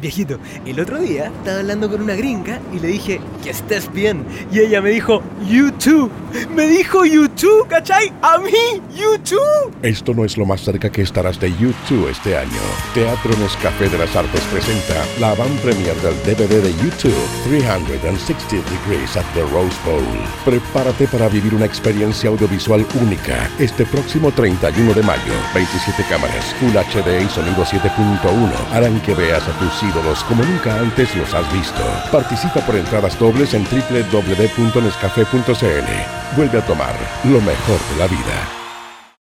Viejito, el otro día estaba hablando con una gringa y le dije, que estés bien. Y ella me dijo, YouTube. Me dijo YouTube, ¿cachai? A mí, YouTube. Esto no es lo más cerca que estarás de YouTube este año. Teatro Nescafé de las Artes presenta la van premier del DVD de YouTube 360 Degrees at the Rose Bowl. Prepárate para vivir una experiencia audiovisual única este próximo 31 de mayo. 27 cámaras, Full HD y sonido 7.1 harán que veas a tus ídolos como nunca antes los has visto. Participa por entradas dobles en www.nescafe.cl. Vuelve a tomar lo mejor de la vida.